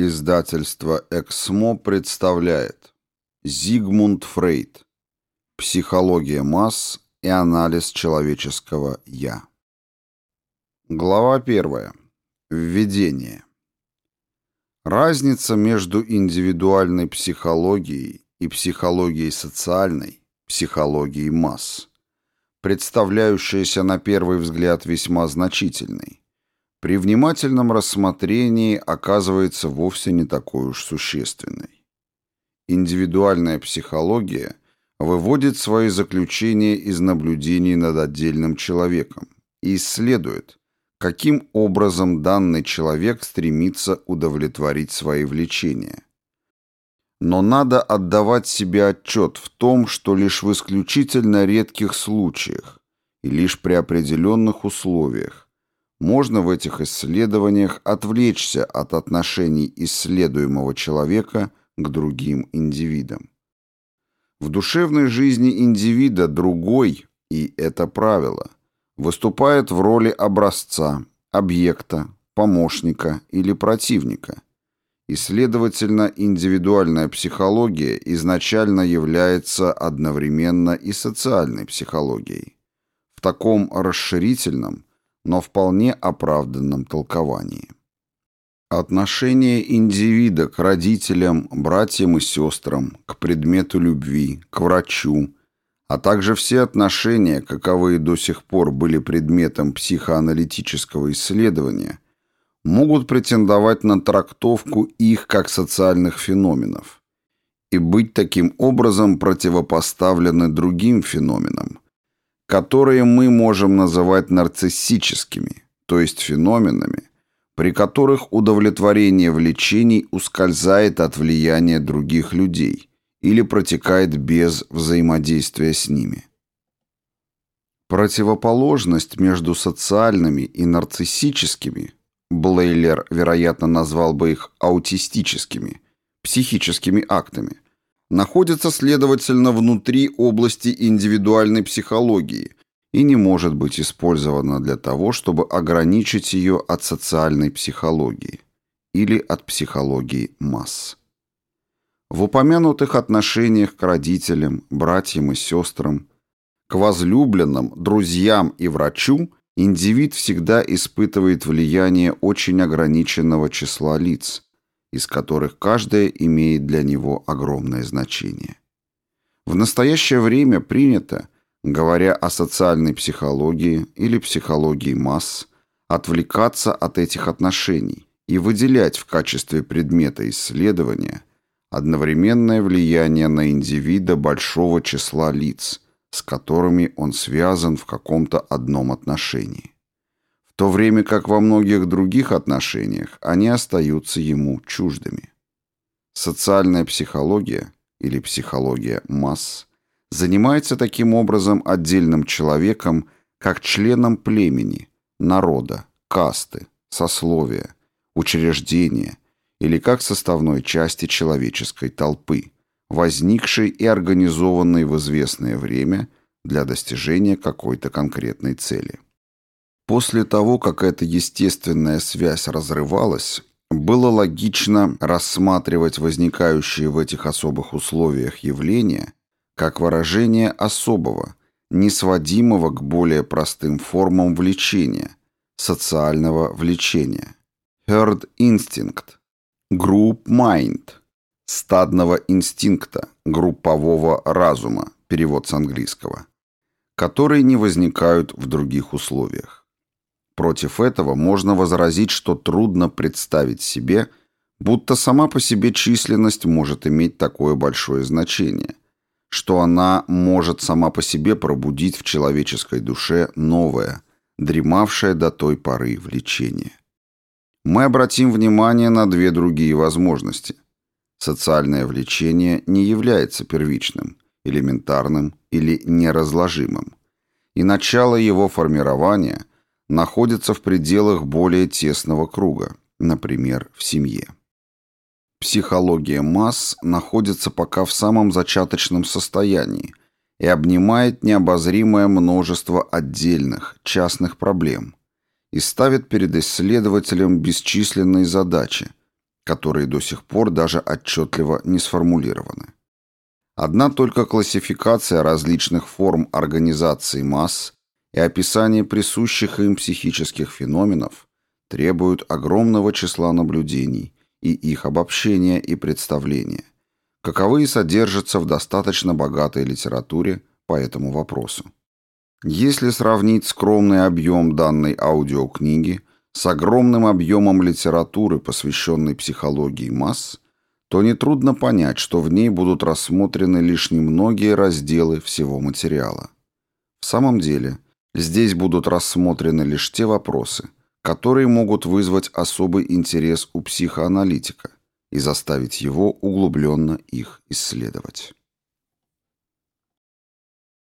Издательство «Эксмо» представляет Зигмунд Фрейд Психология масс и анализ человеческого «я». Глава первая. Введение. Разница между индивидуальной психологией и психологией социальной, психологией масс, представляющаяся на первый взгляд весьма значительной, при внимательном рассмотрении оказывается вовсе не такой уж существенной. Индивидуальная психология выводит свои заключения из наблюдений над отдельным человеком и исследует, каким образом данный человек стремится удовлетворить свои влечения. Но надо отдавать себе отчет в том, что лишь в исключительно редких случаях и лишь при определенных условиях можно в этих исследованиях отвлечься от отношений исследуемого человека к другим индивидам. В душевной жизни индивида другой, и это правило, выступает в роли образца, объекта, помощника или противника. И, следовательно, индивидуальная психология изначально является одновременно и социальной психологией. В таком расширительном – но вполне оправданном толковании. Отношение индивида к родителям, братьям и сестрам, к предмету любви, к врачу, а также все отношения, каковые до сих пор были предметом психоаналитического исследования, могут претендовать на трактовку их как социальных феноменов и быть таким образом противопоставлены другим феноменам – которые мы можем называть нарциссическими, то есть феноменами, при которых удовлетворение влечений ускользает от влияния других людей или протекает без взаимодействия с ними. Противоположность между социальными и нарциссическими, Блейлер, вероятно, назвал бы их аутистическими, психическими актами – находится, следовательно, внутри области индивидуальной психологии и не может быть использована для того, чтобы ограничить ее от социальной психологии или от психологии масс. В упомянутых отношениях к родителям, братьям и сестрам, к возлюбленным, друзьям и врачу индивид всегда испытывает влияние очень ограниченного числа лиц – из которых каждая имеет для него огромное значение. В настоящее время принято, говоря о социальной психологии или психологии масс, отвлекаться от этих отношений и выделять в качестве предмета исследования одновременное влияние на индивида большого числа лиц, с которыми он связан в каком-то одном отношении то время как во многих других отношениях они остаются ему чуждыми. Социальная психология или психология масс занимается таким образом отдельным человеком как членом племени, народа, касты, сословия, учреждения или как составной части человеческой толпы, возникшей и организованной в известное время для достижения какой-то конкретной цели. После того, как эта естественная связь разрывалась, было логично рассматривать возникающие в этих особых условиях явления как выражение особого, несводимого к более простым формам влечения, социального влечения. Herd instinct, group mind, стадного инстинкта, группового разума, перевод с английского, которые не возникают в других условиях. Против этого можно возразить, что трудно представить себе, будто сама по себе численность может иметь такое большое значение, что она может сама по себе пробудить в человеческой душе новое, дремавшее до той поры влечение. Мы обратим внимание на две другие возможности. Социальное влечение не является первичным, элементарным или неразложимым, и начало его формирования – находится в пределах более тесного круга, например, в семье. Психология масс находится пока в самом зачаточном состоянии и обнимает необозримое множество отдельных, частных проблем и ставит перед исследователем бесчисленные задачи, которые до сих пор даже отчетливо не сформулированы. Одна только классификация различных форм организации масс и описание присущих им психических феноменов требуют огромного числа наблюдений и их обобщения и представления, каковые содержатся в достаточно богатой литературе по этому вопросу. Если сравнить скромный объем данной аудиокниги с огромным объемом литературы, посвященной психологии масс, то нетрудно понять, что в ней будут рассмотрены лишь немногие разделы всего материала. В самом деле, здесь будут рассмотрены лишь те вопросы, которые могут вызвать особый интерес у психоаналитика и заставить его углубленно их исследовать.